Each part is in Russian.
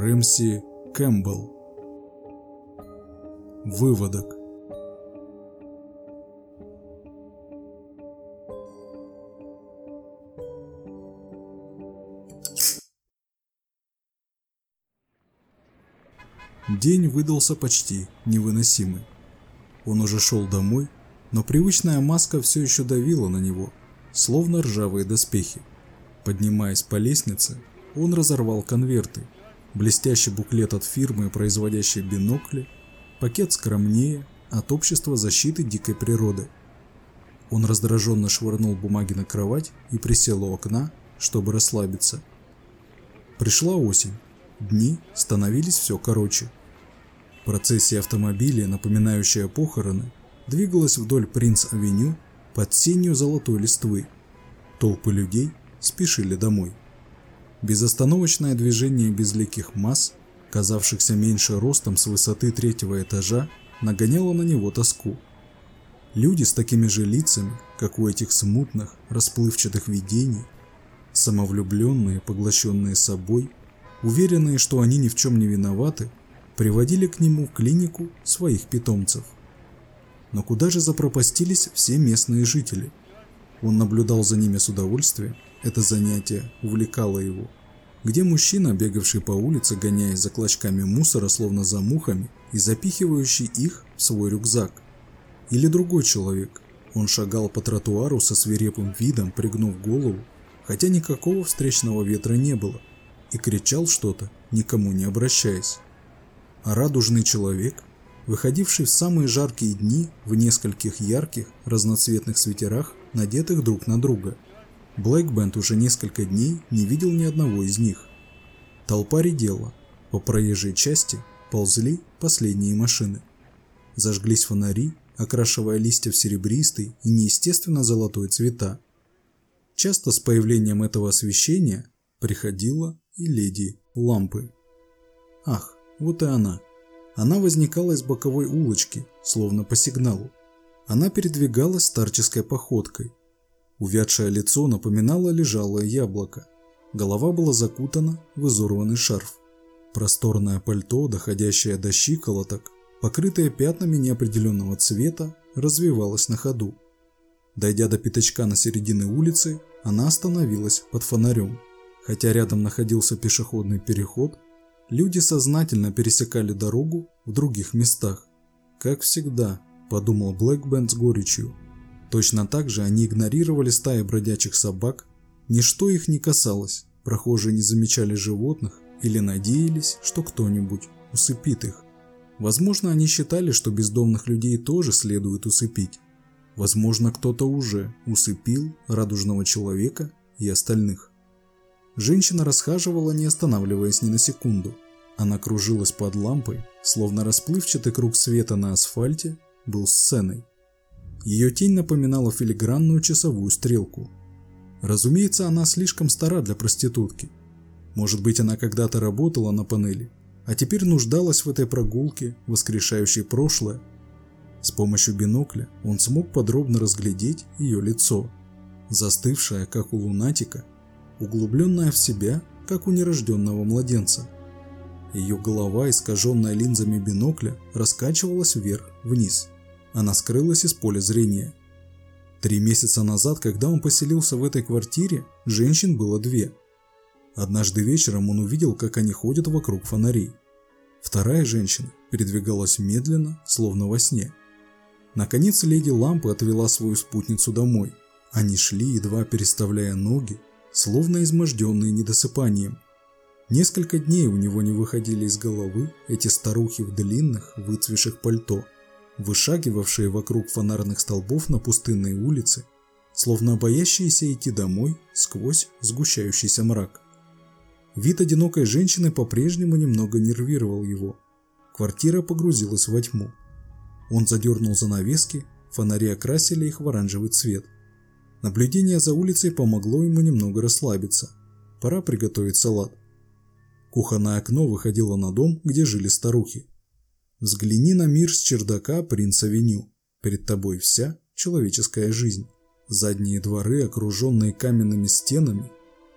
Рэмси Кэмпбелл. Выводок. День выдался почти невыносимый. Он уже шел домой, но привычная маска все еще давила на него, словно ржавые доспехи. Поднимаясь по лестнице, он разорвал конверты, блестящий буклет от фирмы, производящей бинокли, пакет скромнее от общества защиты дикой природы. Он раздраженно швырнул бумаги на кровать и присел у окна, чтобы расслабиться. Пришла осень. Дни становились все короче. Процессия автомобилей, напоминающая похороны, двигалась вдоль Принц-авеню под сенью золотой листвы. Толпы людей спешили домой. Безостановочное движение безликих масс, казавшихся меньше ростом с высоты третьего этажа, нагоняло на него тоску. Люди с такими же лицами, как у этих смутных, расплывчатых видений, самовлюбленные, поглощенные собой, уверенные, что они ни в чем не виноваты, приводили к нему в клинику своих питомцев. Но куда же запропастились все местные жители? Он наблюдал за ними с удовольствием, это занятие увлекало его. Где мужчина, бегавший по улице, гоняясь за клочками мусора, словно за мухами, и запихивающий их в свой рюкзак. Или другой человек. Он шагал по тротуару со свирепым видом, пригнув голову, хотя никакого встречного ветра не было, и кричал что-то, никому не обращаясь. А радужный человек, выходивший в самые жаркие дни в нескольких ярких разноцветных свитерах, надетых друг на друга. Блэкбенд уже несколько дней не видел ни одного из них. Толпа редела. По проезжей части ползли последние машины. Зажглись фонари, окрашивая листья в серебристый и неестественно золотой цвета. Часто с появлением этого освещения приходила и леди лампы. Ах, вот и она. Она возникала из боковой улочки, словно по сигналу. Она передвигалась старческой походкой. Увядшее лицо напоминало лежалое яблоко. Голова была закутана в изорванный шарф. Просторное пальто, доходящее до щиколоток, покрытое пятнами неопределенного цвета, развивалось на ходу. Дойдя до пятачка на середине улицы, она остановилась под фонарем. Хотя рядом находился пешеходный переход, Люди сознательно пересекали дорогу в других местах. Как всегда, подумал Блэкбенд с горечью. Точно так же они игнорировали стаи бродячих собак, ничто их не касалось, прохожие не замечали животных или надеялись, что кто-нибудь усыпит их. Возможно, они считали, что бездомных людей тоже следует усыпить. Возможно, кто-то уже усыпил радужного человека и остальных. Женщина расхаживала, не останавливаясь ни на секунду. Она кружилась под лампой, словно расплывчатый круг света на асфальте был сценой. Ее тень напоминала филигранную часовую стрелку. Разумеется, она слишком стара для проститутки. Может быть, она когда-то работала на панели, а теперь нуждалась в этой прогулке, воскрешающей прошлое. С помощью бинокля он смог подробно разглядеть ее лицо, застывшее, как у лунатика, углубленная в себя, как у нерожденного младенца. Ее голова, искаженная линзами бинокля, раскачивалась вверх-вниз. Она скрылась из поля зрения. Три месяца назад, когда он поселился в этой квартире, женщин было две. Однажды вечером он увидел, как они ходят вокруг фонарей. Вторая женщина передвигалась медленно, словно во сне. Наконец леди Лампы отвела свою спутницу домой. Они шли, едва переставляя ноги, словно изможденные недосыпанием. Несколько дней у него не выходили из головы эти старухи в длинных, выцвеших пальто, вышагивавшие вокруг фонарных столбов на пустынной улице, словно боящиеся идти домой сквозь сгущающийся мрак. Вид одинокой женщины по-прежнему немного нервировал его. Квартира погрузилась во тьму. Он задернул занавески, фонари окрасили их в оранжевый цвет – Наблюдение за улицей помогло ему немного расслабиться. Пора приготовить салат. Кухонное окно выходило на дом, где жили старухи. Взгляни на мир с чердака Принц-авеню. Перед тобой вся человеческая жизнь. Задние дворы, окруженные каменными стенами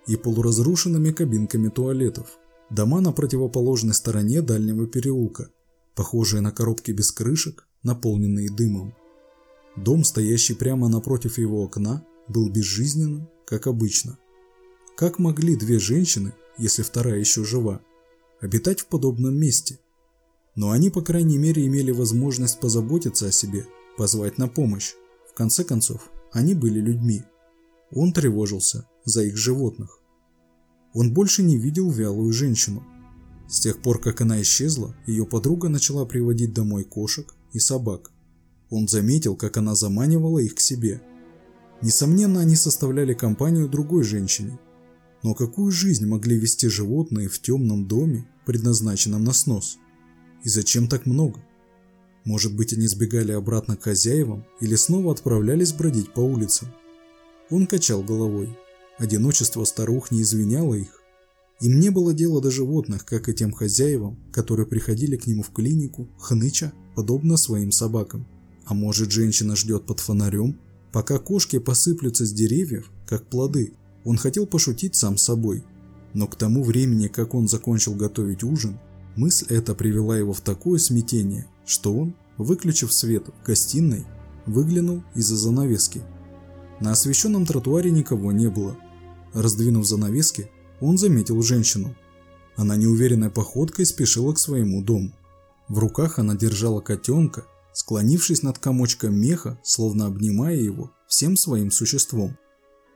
и полуразрушенными кабинками туалетов. Дома на противоположной стороне дальнего переулка, похожие на коробки без крышек, наполненные дымом. Дом, стоящий прямо напротив его окна, был безжизненным, как обычно. Как могли две женщины, если вторая еще жива, обитать в подобном месте? Но они, по крайней мере, имели возможность позаботиться о себе, позвать на помощь. В конце концов, они были людьми. Он тревожился за их животных. Он больше не видел вялую женщину. С тех пор, как она исчезла, ее подруга начала приводить домой кошек и собак. Он заметил, как она заманивала их к себе. Несомненно, они составляли компанию другой женщине. Но какую жизнь могли вести животные в темном доме, предназначенном на снос? И зачем так много? Может быть, они сбегали обратно к хозяевам или снова отправлялись бродить по улицам? Он качал головой. Одиночество старух не извиняло их. Им не было дела до животных, как и тем хозяевам, которые приходили к нему в клинику, хныча, подобно своим собакам. А может, женщина ждет под фонарем, пока кошки посыплются с деревьев, как плоды. Он хотел пошутить сам собой. Но к тому времени, как он закончил готовить ужин, мысль эта привела его в такое смятение, что он, выключив свет в гостиной, выглянул из-за занавески. На освещенном тротуаре никого не было. Раздвинув занавески, он заметил женщину. Она неуверенной походкой спешила к своему дому. В руках она держала котенка, склонившись над комочком меха, словно обнимая его всем своим существом.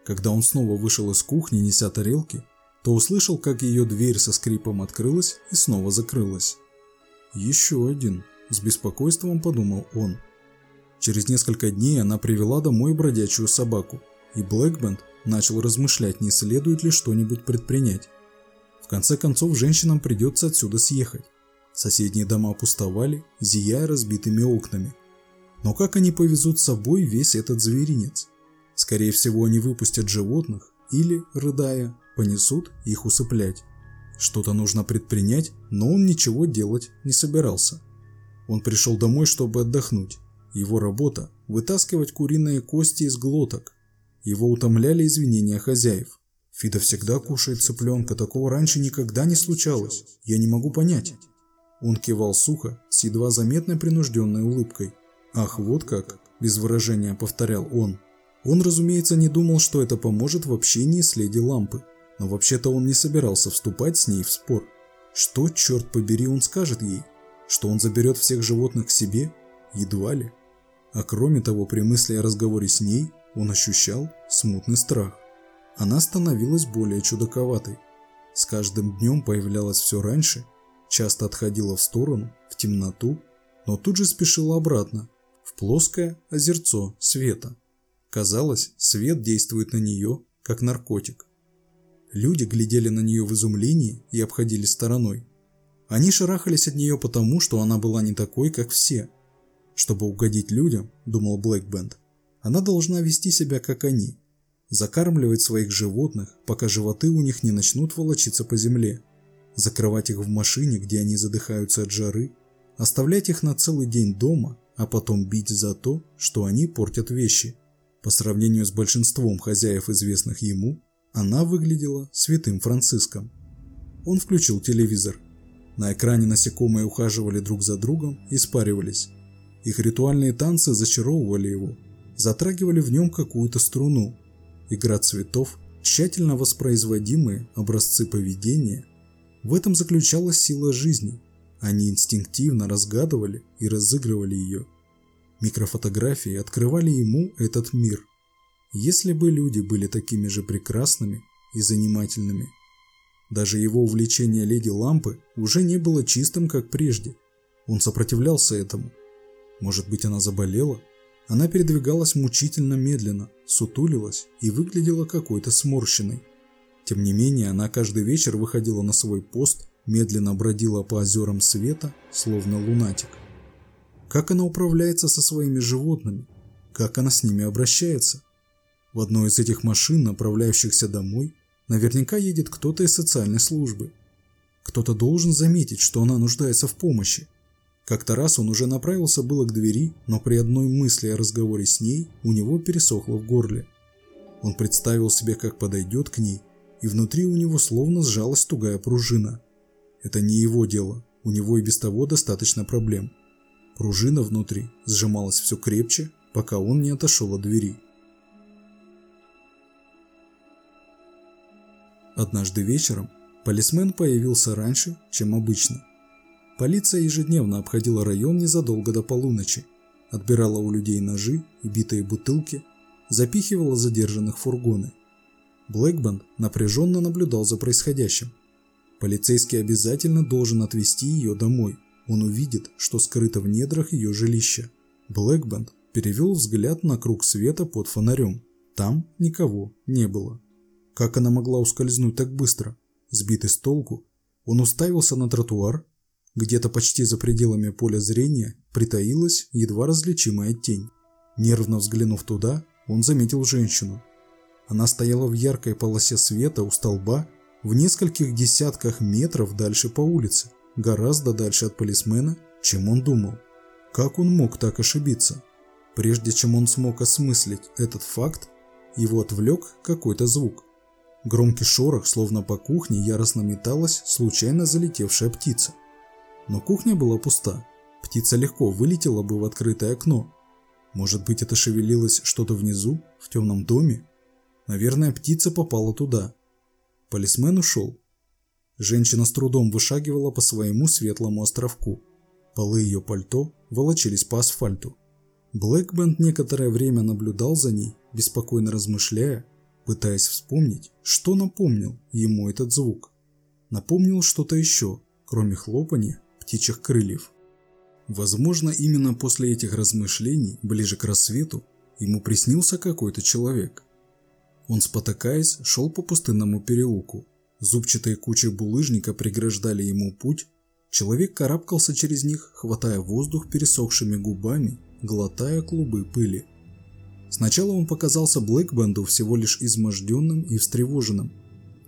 Когда он снова вышел из кухни, неся тарелки, то услышал, как ее дверь со скрипом открылась и снова закрылась. «Еще один», – с беспокойством подумал он. Через несколько дней она привела домой бродячую собаку, и Блэкбенд начал размышлять, не следует ли что-нибудь предпринять. В конце концов, женщинам придется отсюда съехать. Соседние дома пустовали, зияя разбитыми окнами. Но как они повезут с собой весь этот зверинец? Скорее всего, они выпустят животных или, рыдая, понесут их усыплять. Что-то нужно предпринять, но он ничего делать не собирался. Он пришел домой, чтобы отдохнуть. Его работа – вытаскивать куриные кости из глоток, его утомляли извинения хозяев. Фида всегда кушает цыпленка, такого раньше никогда не случалось. Я не могу понять. Он кивал сухо, с едва заметной принужденной улыбкой. «Ах, вот как!» – без выражения повторял он. Он, разумеется, не думал, что это поможет в общении с леди Лампы, но вообще-то он не собирался вступать с ней в спор. Что, черт побери, он скажет ей? Что он заберет всех животных к себе? Едва ли. А кроме того, при мысли о разговоре с ней, он ощущал смутный страх. Она становилась более чудаковатой. С каждым днем появлялась все раньше, часто отходила в сторону, в темноту, но тут же спешила обратно, в плоское озерцо света. Казалось, свет действует на нее, как наркотик. Люди глядели на нее в изумлении и обходили стороной. Они шарахались от нее потому, что она была не такой, как все. Чтобы угодить людям, думал Блэкбенд, она должна вести себя как они, закармливать своих животных, пока животы у них не начнут волочиться по земле, закрывать их в машине, где они задыхаются от жары, оставлять их на целый день дома, а потом бить за то, что они портят вещи. По сравнению с большинством хозяев, известных ему, она выглядела святым Франциском. Он включил телевизор. На экране насекомые ухаживали друг за другом и спаривались. Их ритуальные танцы зачаровывали его, затрагивали в нем какую-то струну. Игра цветов, тщательно воспроизводимые образцы поведения. В этом заключалась сила жизни. Они инстинктивно разгадывали и разыгрывали ее. Микрофотографии открывали ему этот мир. Если бы люди были такими же прекрасными и занимательными. Даже его увлечение леди Лампы уже не было чистым, как прежде. Он сопротивлялся этому. Может быть, она заболела? Она передвигалась мучительно медленно, сутулилась и выглядела какой-то сморщенной. Тем не менее, она каждый вечер выходила на свой пост, медленно бродила по озерам света, словно лунатик. Как она управляется со своими животными? Как она с ними обращается? В одной из этих машин, направляющихся домой, наверняка едет кто-то из социальной службы. Кто-то должен заметить, что она нуждается в помощи, как-то раз он уже направился было к двери, но при одной мысли о разговоре с ней у него пересохло в горле. Он представил себе, как подойдет к ней, и внутри у него словно сжалась тугая пружина. Это не его дело, у него и без того достаточно проблем. Пружина внутри сжималась все крепче, пока он не отошел от двери. Однажды вечером полисмен появился раньше, чем обычно. Полиция ежедневно обходила район незадолго до полуночи, отбирала у людей ножи и битые бутылки, запихивала задержанных в фургоны. Блэкбанд напряженно наблюдал за происходящим. Полицейский обязательно должен отвезти ее домой. Он увидит, что скрыто в недрах ее жилища. Блэкбанд перевел взгляд на круг света под фонарем. Там никого не было. Как она могла ускользнуть так быстро? Сбитый с толку, он уставился на тротуар. Где-то почти за пределами поля зрения притаилась едва различимая тень. Нервно взглянув туда, он заметил женщину. Она стояла в яркой полосе света у столба в нескольких десятках метров дальше по улице, гораздо дальше от полисмена, чем он думал. Как он мог так ошибиться? Прежде чем он смог осмыслить этот факт, его отвлек какой-то звук. Громкий шорох, словно по кухне, яростно металась случайно залетевшая птица. Но кухня была пуста. Птица легко вылетела бы в открытое окно. Может быть, это шевелилось что-то внизу, в темном доме? Наверное, птица попала туда. Полисмен ушел. Женщина с трудом вышагивала по своему светлому островку. Полы ее пальто волочились по асфальту. Блэкбенд некоторое время наблюдал за ней, беспокойно размышляя, пытаясь вспомнить, что напомнил ему этот звук. Напомнил что-то еще, кроме хлопания птичьих крыльев. Возможно, именно после этих размышлений, ближе к рассвету, ему приснился какой-то человек. Он, спотыкаясь, шел по пустынному переулку. Зубчатые кучи булыжника преграждали ему путь. Человек карабкался через них, хватая воздух пересохшими губами, глотая клубы пыли. Сначала он показался Блэкбенду всего лишь изможденным и встревоженным,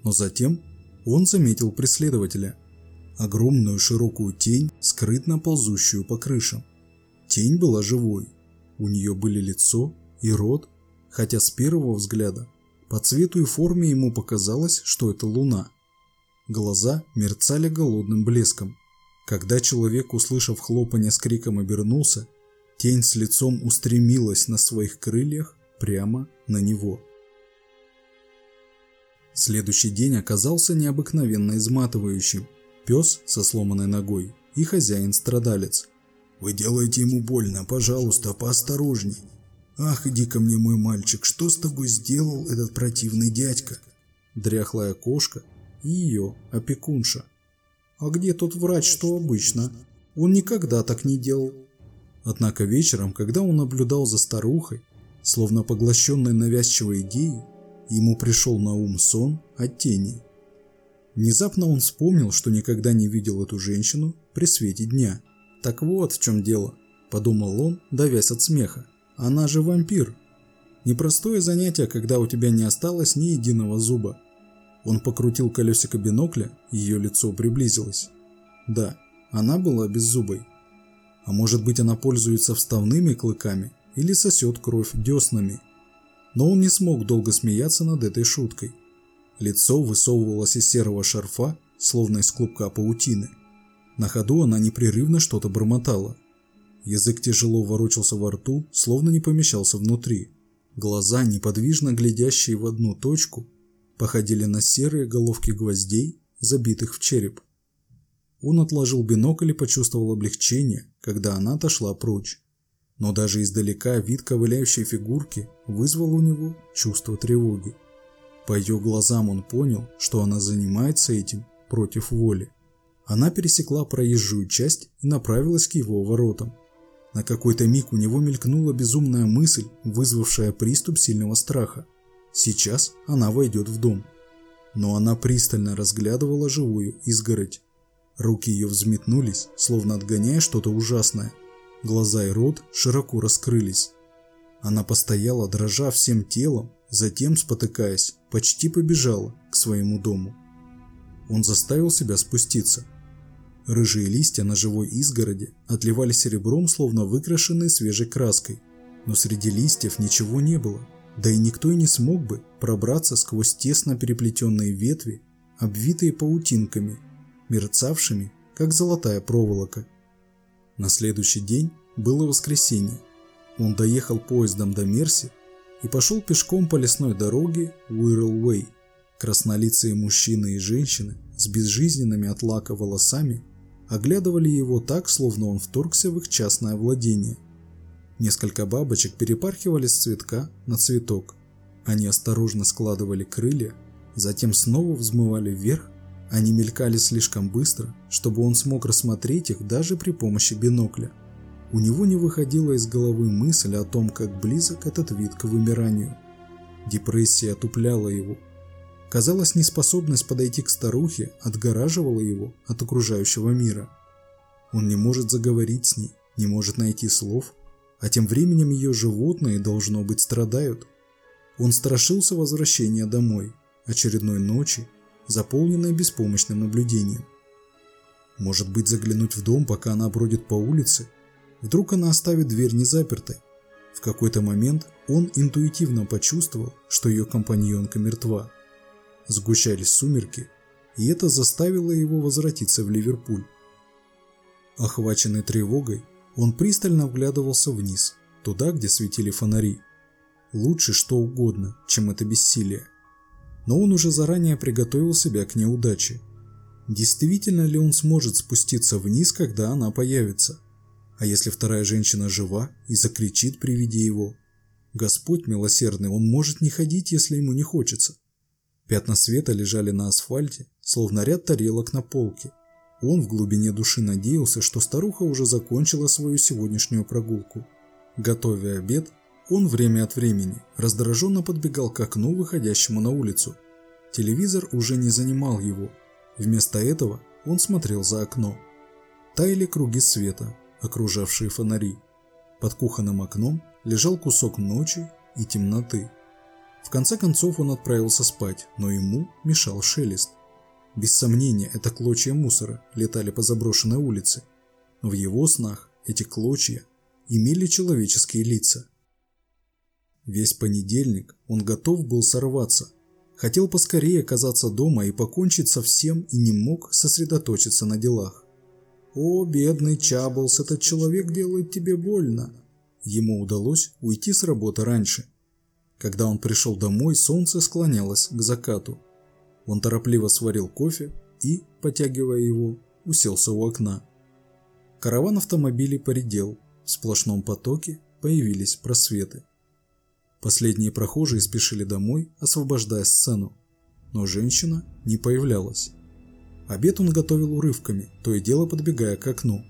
но затем он заметил преследователя. Огромную широкую тень, скрытно ползущую по крышам. Тень была живой. У нее были лицо и рот, хотя с первого взгляда по цвету и форме ему показалось, что это луна. Глаза мерцали голодным блеском. Когда человек, услышав хлопанье с криком, обернулся, Тень с лицом устремилась на своих крыльях прямо на него. Следующий день оказался необыкновенно изматывающим. Пес со сломанной ногой и хозяин-страдалец. «Вы делаете ему больно, пожалуйста, поосторожней». «Ах, иди ко мне, мой мальчик, что с тобой сделал этот противный дядька?» Дряхлая кошка и ее опекунша. «А где тот врач, что обычно? Он никогда так не делал. Однако вечером, когда он наблюдал за старухой, словно поглощенной навязчивой идеей, ему пришел на ум сон от тени. Внезапно он вспомнил, что никогда не видел эту женщину при свете дня. «Так вот в чем дело», – подумал он, давясь от смеха. «Она же вампир. Непростое занятие, когда у тебя не осталось ни единого зуба». Он покрутил колесико бинокля, ее лицо приблизилось. Да, она была беззубой. А может быть она пользуется вставными клыками или сосет кровь деснами. Но он не смог долго смеяться над этой шуткой. Лицо высовывалось из серого шарфа, словно из клубка паутины. На ходу она непрерывно что-то бормотала. Язык тяжело ворочался во рту, словно не помещался внутри. Глаза, неподвижно глядящие в одну точку, походили на серые головки гвоздей, забитых в череп. Он отложил бинокль и почувствовал облегчение, когда она отошла прочь. Но даже издалека вид ковыляющей фигурки вызвал у него чувство тревоги. По ее глазам он понял, что она занимается этим против воли. Она пересекла проезжую часть и направилась к его воротам. На какой-то миг у него мелькнула безумная мысль, вызвавшая приступ сильного страха. Сейчас она войдет в дом. Но она пристально разглядывала живую изгородь. Руки ее взметнулись, словно отгоняя что-то ужасное. Глаза и рот широко раскрылись. Она постояла, дрожа всем телом, затем, спотыкаясь, почти побежала к своему дому. Он заставил себя спуститься. Рыжие листья на живой изгороди отливали серебром, словно выкрашенные свежей краской. Но среди листьев ничего не было, да и никто и не смог бы пробраться сквозь тесно переплетенные ветви, обвитые паутинками мерцавшими, как золотая проволока. На следующий день было воскресенье. Он доехал поездом до Мерси и пошел пешком по лесной дороге Уирл-Уэй. Краснолицые мужчины и женщины с безжизненными от лака волосами оглядывали его так, словно он вторгся в их частное владение. Несколько бабочек перепархивали с цветка на цветок. Они осторожно складывали крылья, затем снова взмывали вверх. Они мелькали слишком быстро, чтобы он смог рассмотреть их даже при помощи бинокля. У него не выходила из головы мысль о том, как близок этот вид к вымиранию. Депрессия отупляла его. Казалось, неспособность подойти к старухе отгораживала его от окружающего мира. Он не может заговорить с ней, не может найти слов, а тем временем ее животные, должно быть, страдают. Он страшился возвращения домой, очередной ночи, заполненной беспомощным наблюдением. Может быть, заглянуть в дом, пока она бродит по улице? Вдруг она оставит дверь незапертой? В какой-то момент он интуитивно почувствовал, что ее компаньонка мертва. Сгущались сумерки, и это заставило его возвратиться в Ливерпуль. Охваченный тревогой, он пристально вглядывался вниз, туда, где светили фонари. Лучше что угодно, чем это бессилие. Но он уже заранее приготовил себя к неудаче. Действительно ли он сможет спуститься вниз, когда она появится? А если вторая женщина жива и закричит при виде его? Господь милосердный, он может не ходить, если ему не хочется. Пятна света лежали на асфальте, словно ряд тарелок на полке. Он в глубине души надеялся, что старуха уже закончила свою сегодняшнюю прогулку. Готовя обед, он время от времени раздраженно подбегал к окну, выходящему на улицу. Телевизор уже не занимал его. Вместо этого он смотрел за окно. Таяли круги света, окружавшие фонари. Под кухонным окном лежал кусок ночи и темноты. В конце концов он отправился спать, но ему мешал шелест. Без сомнения, это клочья мусора летали по заброшенной улице. В его снах эти клочья имели человеческие лица. Весь понедельник он готов был сорваться. Хотел поскорее оказаться дома и покончить со всем и не мог сосредоточиться на делах. «О, бедный Чаблс, этот человек делает тебе больно!» Ему удалось уйти с работы раньше. Когда он пришел домой, солнце склонялось к закату. Он торопливо сварил кофе и, потягивая его, уселся у окна. Караван автомобилей поредел, в сплошном потоке появились просветы. Последние прохожие спешили домой, освобождая сцену. Но женщина не появлялась. Обед он готовил урывками, то и дело подбегая к окну.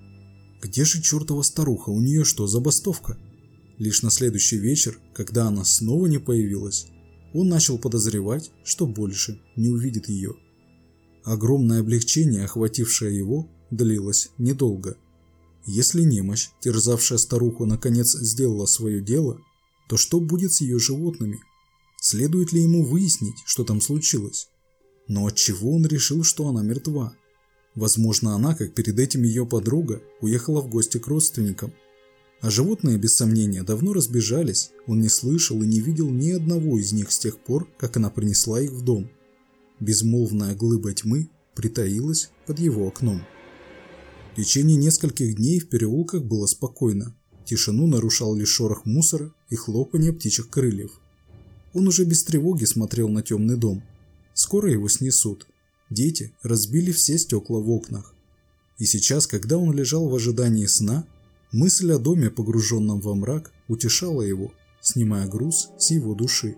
Где же чертова старуха, у нее что, забастовка? Лишь на следующий вечер, когда она снова не появилась, он начал подозревать, что больше не увидит ее. Огромное облегчение, охватившее его, длилось недолго. Если немощь, терзавшая старуху, наконец сделала свое дело, то что будет с ее животными? Следует ли ему выяснить, что там случилось? Но от чего он решил, что она мертва? Возможно, она, как перед этим ее подруга, уехала в гости к родственникам. А животные, без сомнения, давно разбежались, он не слышал и не видел ни одного из них с тех пор, как она принесла их в дом. Безмолвная глыба тьмы притаилась под его окном. В течение нескольких дней в переулках было спокойно. Тишину нарушал лишь шорох мусора и хлопанье птичьих крыльев. Он уже без тревоги смотрел на темный дом. Скоро его снесут. Дети разбили все стекла в окнах. И сейчас, когда он лежал в ожидании сна, мысль о доме, погруженном во мрак, утешала его, снимая груз с его души.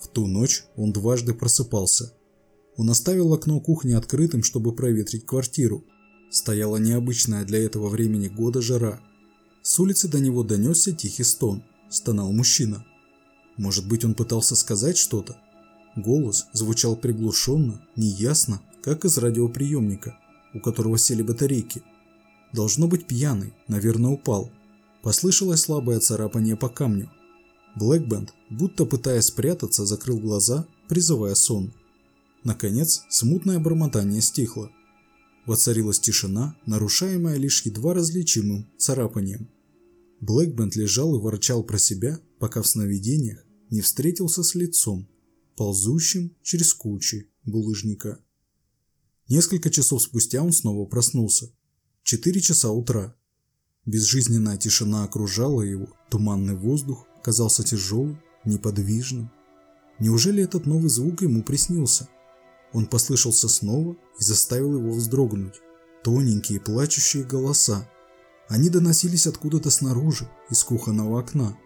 В ту ночь он дважды просыпался. Он оставил окно кухни открытым, чтобы проветрить квартиру. Стояла необычная для этого времени года жара – с улицы до него донесся тихий стон. Стонал мужчина. Может быть, он пытался сказать что-то? Голос звучал приглушенно, неясно, как из радиоприемника, у которого сели батарейки. Должно быть пьяный, наверное, упал. Послышалось слабое царапание по камню. Блэкбенд, будто пытаясь спрятаться, закрыл глаза, призывая сон. Наконец, смутное бормотание стихло. Воцарилась тишина, нарушаемая лишь едва различимым царапанием. Блэкбенд лежал и ворчал про себя, пока в сновидениях не встретился с лицом, ползущим через кучи булыжника. Несколько часов спустя он снова проснулся. Четыре часа утра. Безжизненная тишина окружала его, туманный воздух казался тяжелым, неподвижным. Неужели этот новый звук ему приснился? Он послышался снова и заставил его вздрогнуть. Тоненькие плачущие голоса. Они доносились откуда-то снаружи, из кухонного окна.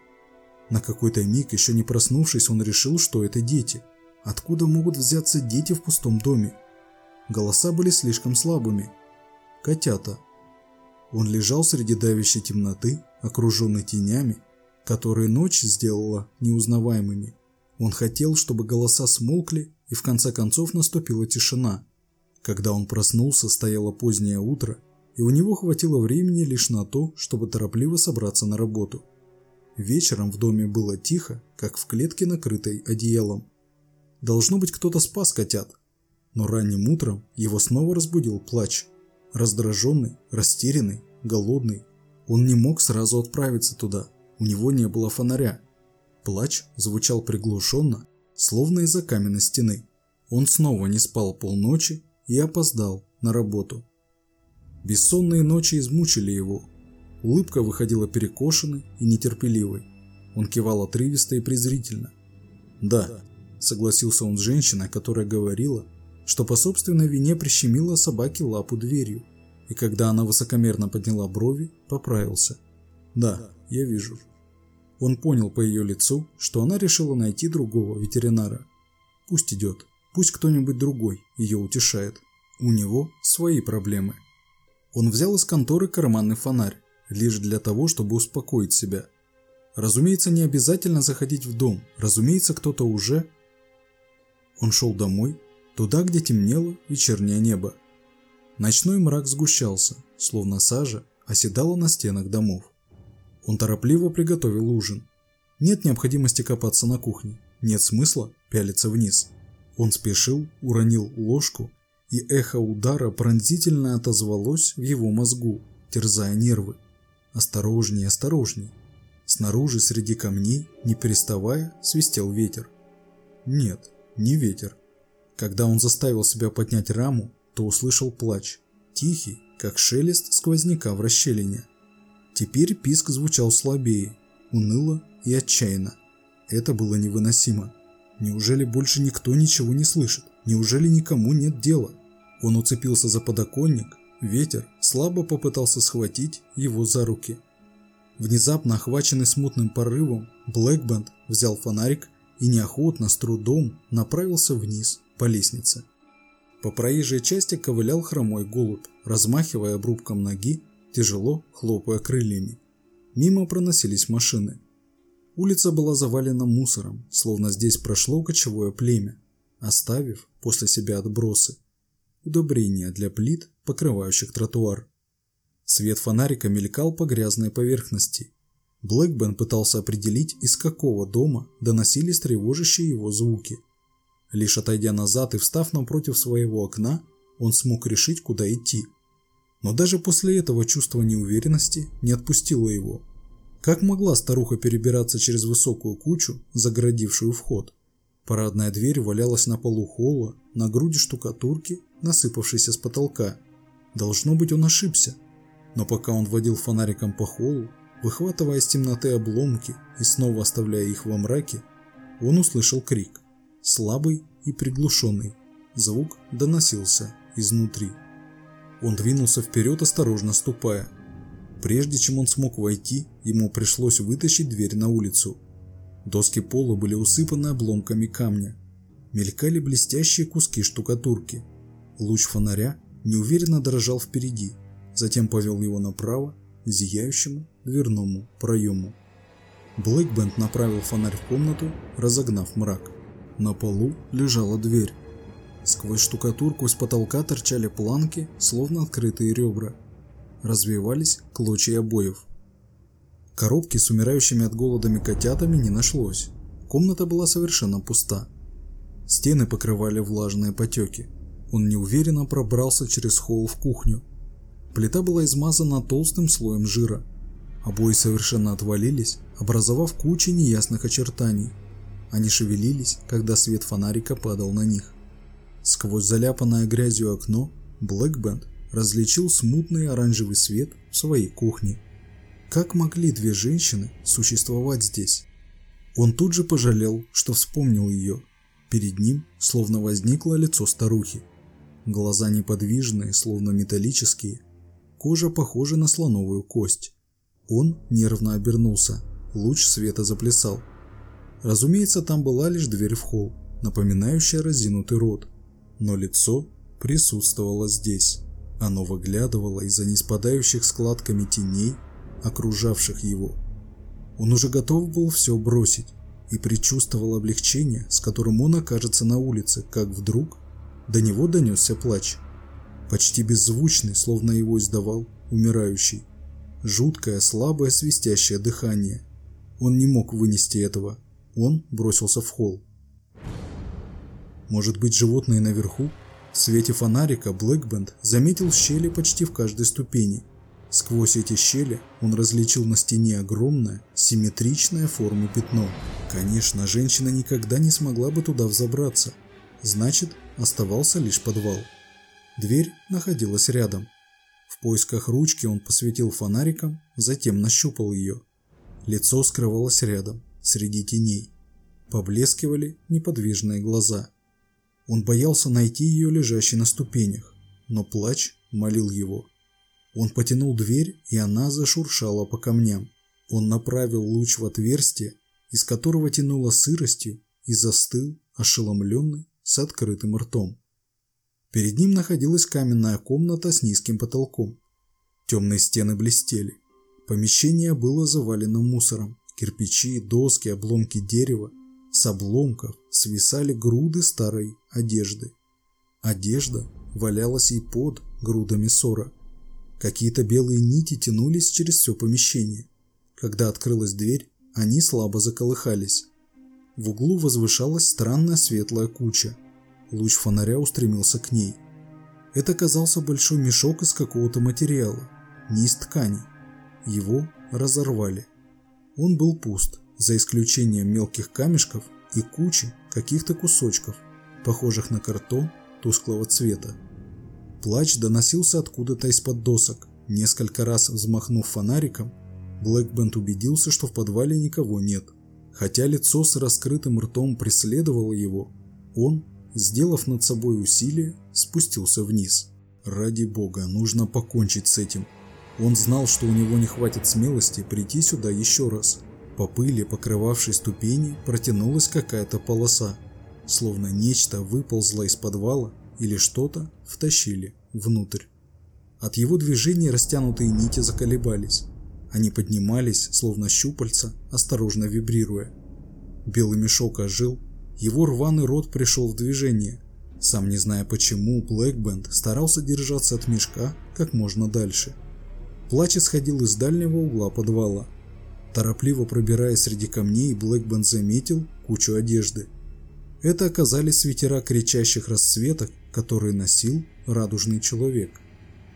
На какой-то миг, еще не проснувшись, он решил, что это дети. Откуда могут взяться дети в пустом доме? Голоса были слишком слабыми. Котята. Он лежал среди давящей темноты, окруженный тенями, которые ночь сделала неузнаваемыми. Он хотел, чтобы голоса смолкли, и в конце концов наступила тишина. Когда он проснулся, стояло позднее утро, и у него хватило времени лишь на то, чтобы торопливо собраться на работу. Вечером в доме было тихо, как в клетке, накрытой одеялом. Должно быть, кто-то спас котят. Но ранним утром его снова разбудил плач. Раздраженный, растерянный, голодный. Он не мог сразу отправиться туда. У него не было фонаря. Плач звучал приглушенно, словно из-за каменной стены. Он снова не спал полночи и опоздал на работу. Бессонные ночи измучили его. Улыбка выходила перекошенной и нетерпеливой. Он кивал отрывисто и презрительно. «Да», – согласился он с женщиной, которая говорила, что по собственной вине прищемила собаке лапу дверью, и когда она высокомерно подняла брови, поправился. «Да, я вижу». Он понял по ее лицу, что она решила найти другого ветеринара. Пусть идет, пусть кто-нибудь другой ее утешает. У него свои проблемы. Он взял из конторы карманный фонарь, лишь для того, чтобы успокоить себя. Разумеется, не обязательно заходить в дом, разумеется, кто-то уже... Он шел домой, туда, где темнело вечернее небо. Ночной мрак сгущался, словно сажа оседала на стенах домов. Он торопливо приготовил ужин. Нет необходимости копаться на кухне, нет смысла пялиться вниз. Он спешил, уронил ложку, и эхо удара пронзительно отозвалось в его мозгу, терзая нервы. Осторожнее, осторожнее. Снаружи среди камней, не переставая, свистел ветер. Нет, не ветер. Когда он заставил себя поднять раму, то услышал плач, тихий, как шелест сквозняка в расщелине. Теперь писк звучал слабее, уныло и отчаянно. Это было невыносимо. Неужели больше никто ничего не слышит? Неужели никому нет дела? Он уцепился за подоконник, ветер слабо попытался схватить его за руки. Внезапно охваченный смутным порывом, Блэкбенд взял фонарик и неохотно, с трудом направился вниз по лестнице. По проезжей части ковылял хромой голубь, размахивая обрубком ноги тяжело хлопая крыльями. Мимо проносились машины. Улица была завалена мусором, словно здесь прошло кочевое племя, оставив после себя отбросы, удобрения для плит, покрывающих тротуар. Свет фонарика мелькал по грязной поверхности. Блэкбен пытался определить, из какого дома доносились тревожащие его звуки. Лишь отойдя назад и встав напротив своего окна, он смог решить, куда идти. Но даже после этого чувство неуверенности не отпустило его. Как могла старуха перебираться через высокую кучу, загородившую вход? Парадная дверь валялась на полу холла, на груди штукатурки, насыпавшейся с потолка. Должно быть, он ошибся. Но пока он водил фонариком по холлу, выхватывая из темноты обломки и снова оставляя их во мраке, он услышал крик. Слабый и приглушенный. Звук доносился изнутри. Он двинулся вперед, осторожно ступая. Прежде чем он смог войти, ему пришлось вытащить дверь на улицу. Доски пола были усыпаны обломками камня. Мелькали блестящие куски штукатурки. Луч фонаря неуверенно дрожал впереди, затем повел его направо к зияющему дверному проему. Блэкбенд направил фонарь в комнату, разогнав мрак. На полу лежала дверь. Сквозь штукатурку с потолка торчали планки, словно открытые ребра. Развивались клочья обоев. Коробки с умирающими от голодами котятами не нашлось. Комната была совершенно пуста. Стены покрывали влажные потеки. Он неуверенно пробрался через холл в кухню. Плита была измазана толстым слоем жира. Обои совершенно отвалились, образовав кучи неясных очертаний. Они шевелились, когда свет фонарика падал на них. Сквозь заляпанное грязью окно Блэкбенд различил смутный оранжевый свет в своей кухне. Как могли две женщины существовать здесь? Он тут же пожалел, что вспомнил ее. Перед ним словно возникло лицо старухи. Глаза неподвижные, словно металлические. Кожа похожа на слоновую кость. Он нервно обернулся. Луч света заплясал. Разумеется, там была лишь дверь в холл, напоминающая разинутый рот. Но лицо присутствовало здесь. Оно выглядывало из-за неспадающих складками теней, окружавших его. Он уже готов был все бросить и предчувствовал облегчение, с которым он окажется на улице, как вдруг до него донесся плач. Почти беззвучный, словно его издавал умирающий. Жуткое, слабое, свистящее дыхание. Он не мог вынести этого. Он бросился в холл. Может быть, животные наверху? В свете фонарика Блэкбенд заметил щели почти в каждой ступени. Сквозь эти щели он различил на стене огромное, симметричное формы пятно. Конечно, женщина никогда не смогла бы туда взобраться. Значит, оставался лишь подвал. Дверь находилась рядом. В поисках ручки он посветил фонариком, затем нащупал ее. Лицо скрывалось рядом, среди теней. Поблескивали неподвижные глаза. Он боялся найти ее лежащей на ступенях, но плач молил его. Он потянул дверь, и она зашуршала по камням. Он направил луч в отверстие, из которого тянуло сыростью, и застыл, ошеломленный, с открытым ртом. Перед ним находилась каменная комната с низким потолком. Темные стены блестели. Помещение было завалено мусором. Кирпичи, доски, обломки дерева. С обломков свисали груды старой одежды. Одежда валялась и под грудами ссора. Какие-то белые нити тянулись через все помещение. Когда открылась дверь, они слабо заколыхались. В углу возвышалась странная светлая куча. Луч фонаря устремился к ней. Это казался большой мешок из какого-то материала, не из ткани. Его разорвали. Он был пуст, за исключением мелких камешков и кучи каких-то кусочков, похожих на картон тусклого цвета. Плач доносился откуда-то из-под досок. Несколько раз взмахнув фонариком, Блэкбенд убедился, что в подвале никого нет. Хотя лицо с раскрытым ртом преследовало его, он, сделав над собой усилие, спустился вниз. Ради бога, нужно покончить с этим. Он знал, что у него не хватит смелости прийти сюда еще раз. По пыли, покрывавшей ступени, протянулась какая-то полоса, словно нечто выползло из подвала или что-то втащили внутрь. От его движения растянутые нити заколебались. Они поднимались, словно щупальца, осторожно вибрируя. Белый мешок ожил, его рваный рот пришел в движение. Сам не зная почему, Блэкбенд старался держаться от мешка как можно дальше. Плач исходил из дальнего угла подвала. Торопливо пробираясь среди камней, Блэкбенд заметил кучу одежды. Это оказались свитера кричащих расцветок, которые носил радужный человек.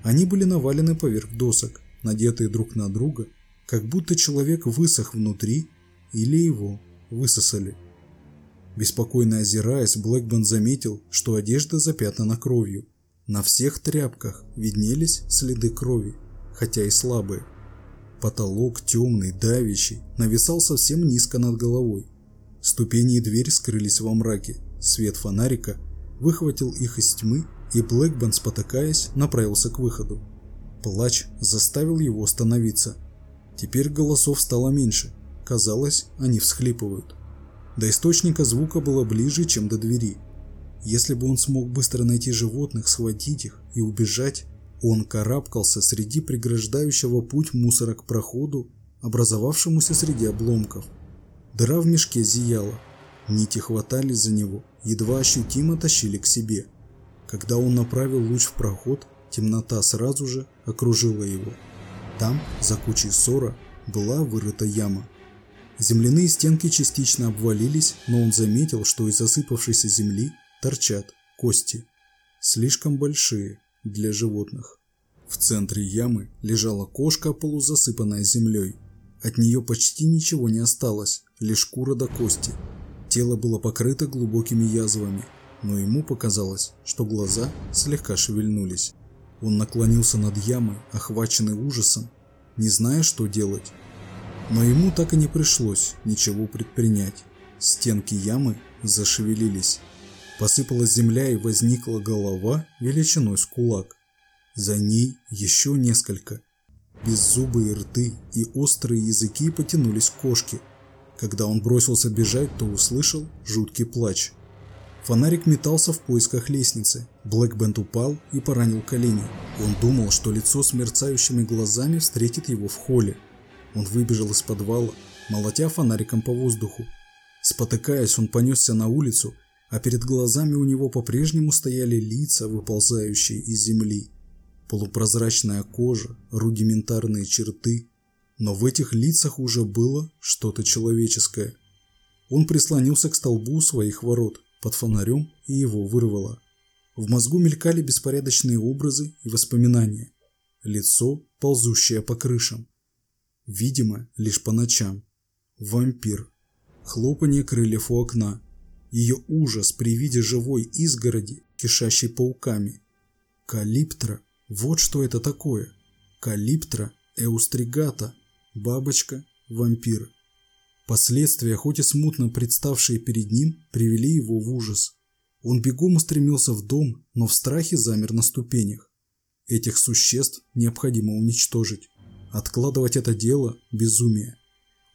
Они были навалены поверх досок, надетые друг на друга, как будто человек высох внутри или его высосали. Беспокойно озираясь, Блэкбен заметил, что одежда запятнана кровью. На всех тряпках виднелись следы крови, хотя и слабые. Потолок, темный, давящий, нависал совсем низко над головой. Ступени и дверь скрылись во мраке. Свет фонарика выхватил их из тьмы, и Блэкбен, спотыкаясь, направился к выходу. Плач заставил его остановиться. Теперь голосов стало меньше. Казалось, они всхлипывают. До источника звука было ближе, чем до двери. Если бы он смог быстро найти животных, схватить их и убежать, он карабкался среди преграждающего путь мусора к проходу, образовавшемуся среди обломков. Дыра в мешке зияла. Нити хватались за него, едва ощутимо тащили к себе. Когда он направил луч в проход, темнота сразу же окружила его. Там, за кучей ссора, была вырыта яма. Земляные стенки частично обвалились, но он заметил, что из засыпавшейся земли торчат кости. Слишком большие для животных. В центре ямы лежала кошка, полузасыпанная землей. От нее почти ничего не осталось, лишь кура до кости. Тело было покрыто глубокими язвами. но ему показалось, что глаза слегка шевельнулись. Он наклонился над ямой, охваченный ужасом, не зная, что делать. Но ему так и не пришлось ничего предпринять. Стенки ямы зашевелились. Посыпалась земля и возникла голова величиной с кулак. За ней еще несколько. Беззубые рты и острые языки потянулись к кошке. Когда он бросился бежать, то услышал жуткий плач. Фонарик метался в поисках лестницы. Блэкбенд упал и поранил колени. Он думал, что лицо с мерцающими глазами встретит его в холле. Он выбежал из подвала, молотя фонариком по воздуху. Спотыкаясь, он понесся на улицу, а перед глазами у него по-прежнему стояли лица, выползающие из земли. Полупрозрачная кожа, рудиментарные черты. Но в этих лицах уже было что-то человеческое. Он прислонился к столбу своих ворот под фонарем и его вырвало. В мозгу мелькали беспорядочные образы и воспоминания. Лицо, ползущее по крышам. Видимо, лишь по ночам. Вампир. Хлопанье крыльев у окна. Ее ужас при виде живой изгороди, кишащей пауками. Калиптра. Вот что это такое. Калиптра эустригата. Бабочка. Последствия, хоть и смутно представшие перед ним, привели его в ужас. Он бегом устремился в дом, но в страхе замер на ступенях. Этих существ необходимо уничтожить. Откладывать это дело – безумие.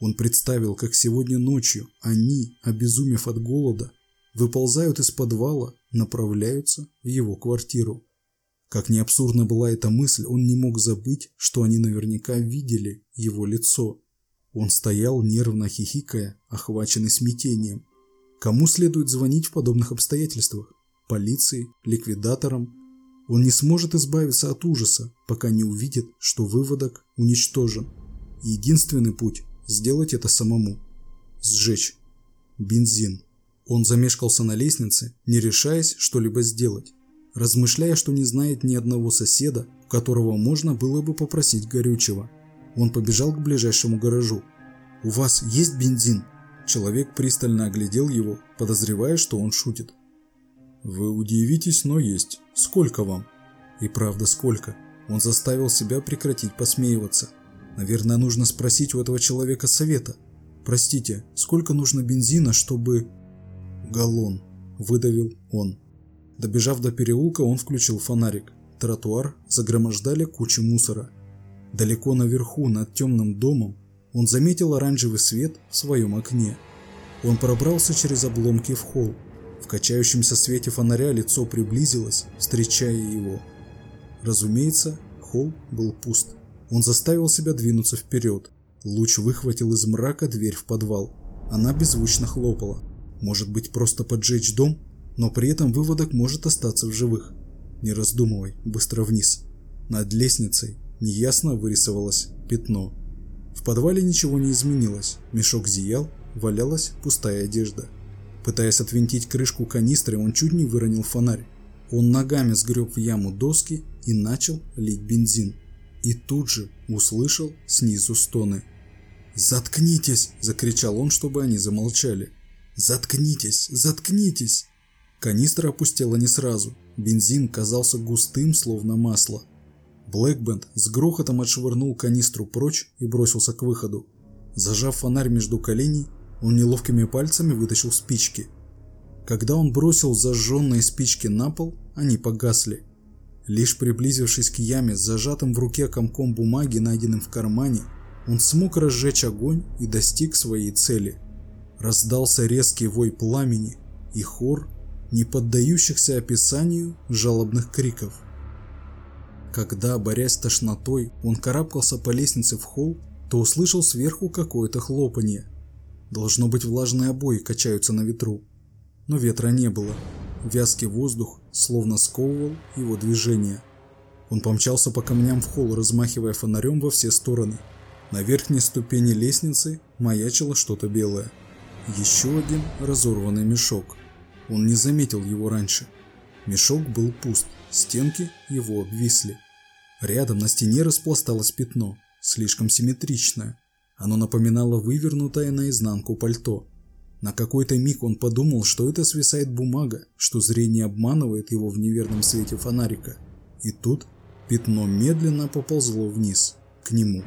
Он представил, как сегодня ночью они, обезумев от голода, выползают из подвала, направляются в его квартиру. Как ни абсурдна была эта мысль, он не мог забыть, что они наверняка видели его лицо. Он стоял, нервно хихикая, охваченный смятением. Кому следует звонить в подобных обстоятельствах? Полиции? Ликвидаторам? Он не сможет избавиться от ужаса, пока не увидит, что выводок уничтожен. Единственный путь – сделать это самому. Сжечь. Бензин. Он замешкался на лестнице, не решаясь что-либо сделать, размышляя, что не знает ни одного соседа, у которого можно было бы попросить горючего – он побежал к ближайшему гаражу. «У вас есть бензин?» Человек пристально оглядел его, подозревая, что он шутит. «Вы удивитесь, но есть. Сколько вам?» И правда, сколько? Он заставил себя прекратить посмеиваться. Наверное, нужно спросить у этого человека совета. «Простите, сколько нужно бензина, чтобы...» «Галлон», – выдавил он. Добежав до переулка, он включил фонарик. Тротуар загромождали кучи мусора – Далеко наверху, над темным домом, он заметил оранжевый свет в своем окне. Он пробрался через обломки в холл. В качающемся свете фонаря лицо приблизилось, встречая его. Разумеется, холл был пуст. Он заставил себя двинуться вперед. Луч выхватил из мрака дверь в подвал. Она беззвучно хлопала. Может быть, просто поджечь дом? Но при этом выводок может остаться в живых. Не раздумывай, быстро вниз. Над лестницей неясно вырисовалось пятно. В подвале ничего не изменилось, мешок зиял, валялась пустая одежда. Пытаясь отвинтить крышку канистры, он чуть не выронил фонарь. Он ногами сгреб в яму доски и начал лить бензин. И тут же услышал снизу стоны. «Заткнитесь!» – закричал он, чтобы они замолчали. «Заткнитесь! Заткнитесь!» Канистра опустела не сразу. Бензин казался густым, словно масло. Блэкбенд с грохотом отшвырнул канистру прочь и бросился к выходу. Зажав фонарь между коленей, он неловкими пальцами вытащил спички. Когда он бросил зажженные спички на пол, они погасли. Лишь приблизившись к яме с зажатым в руке комком бумаги, найденным в кармане, он смог разжечь огонь и достиг своей цели. Раздался резкий вой пламени и хор, не поддающихся описанию жалобных криков. Когда, борясь с тошнотой, он карабкался по лестнице в холл, то услышал сверху какое-то хлопанье. Должно быть, влажные обои качаются на ветру. Но ветра не было. Вязкий воздух словно сковывал его движение. Он помчался по камням в холл, размахивая фонарем во все стороны. На верхней ступени лестницы маячило что-то белое. Еще один разорванный мешок. Он не заметил его раньше. Мешок был пуст, стенки его обвисли. Рядом на стене распласталось пятно, слишком симметричное. Оно напоминало вывернутое наизнанку пальто. На какой-то миг он подумал, что это свисает бумага, что зрение обманывает его в неверном свете фонарика. И тут пятно медленно поползло вниз, к нему.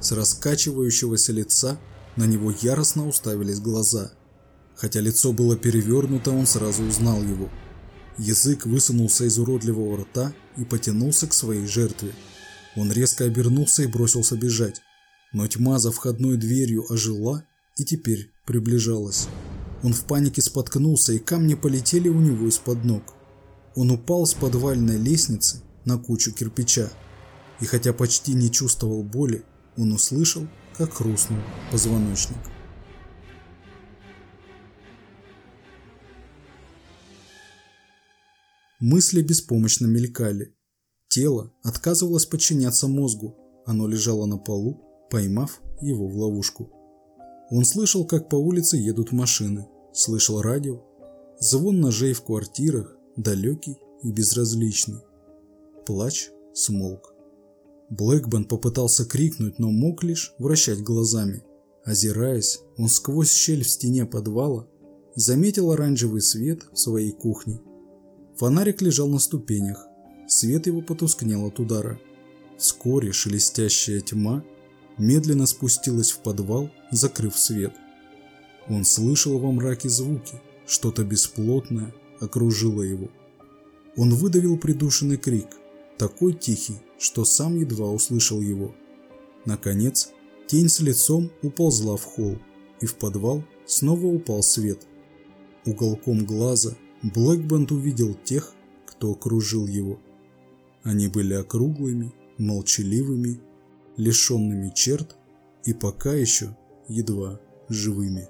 С раскачивающегося лица на него яростно уставились глаза. Хотя лицо было перевернуто, он сразу узнал его. Язык высунулся из уродливого рта и потянулся к своей жертве. Он резко обернулся и бросился бежать. Но тьма за входной дверью ожила и теперь приближалась. Он в панике споткнулся, и камни полетели у него из-под ног. Он упал с подвальной лестницы на кучу кирпича, и хотя почти не чувствовал боли, он услышал, как хрустнул позвоночник. Мысли беспомощно мелькали. Тело отказывалось подчиняться мозгу, оно лежало на полу, поймав его в ловушку. Он слышал, как по улице едут машины, слышал радио, звон ножей в квартирах, далекий и безразличный. Плач смолк. Блэкбен попытался крикнуть, но мог лишь вращать глазами. Озираясь, он сквозь щель в стене подвала заметил оранжевый свет в своей кухне. Фонарик лежал на ступенях, свет его потускнел от удара. Вскоре шелестящая тьма медленно спустилась в подвал, закрыв свет. Он слышал во мраке звуки, что-то бесплотное окружило его. Он выдавил придушенный крик, такой тихий, что сам едва услышал его. Наконец, тень с лицом уползла в холл, и в подвал снова упал свет. Уголком глаза Блэкбенд увидел тех, кто окружил его. Они были округлыми, молчаливыми, лишенными черт и пока еще едва живыми.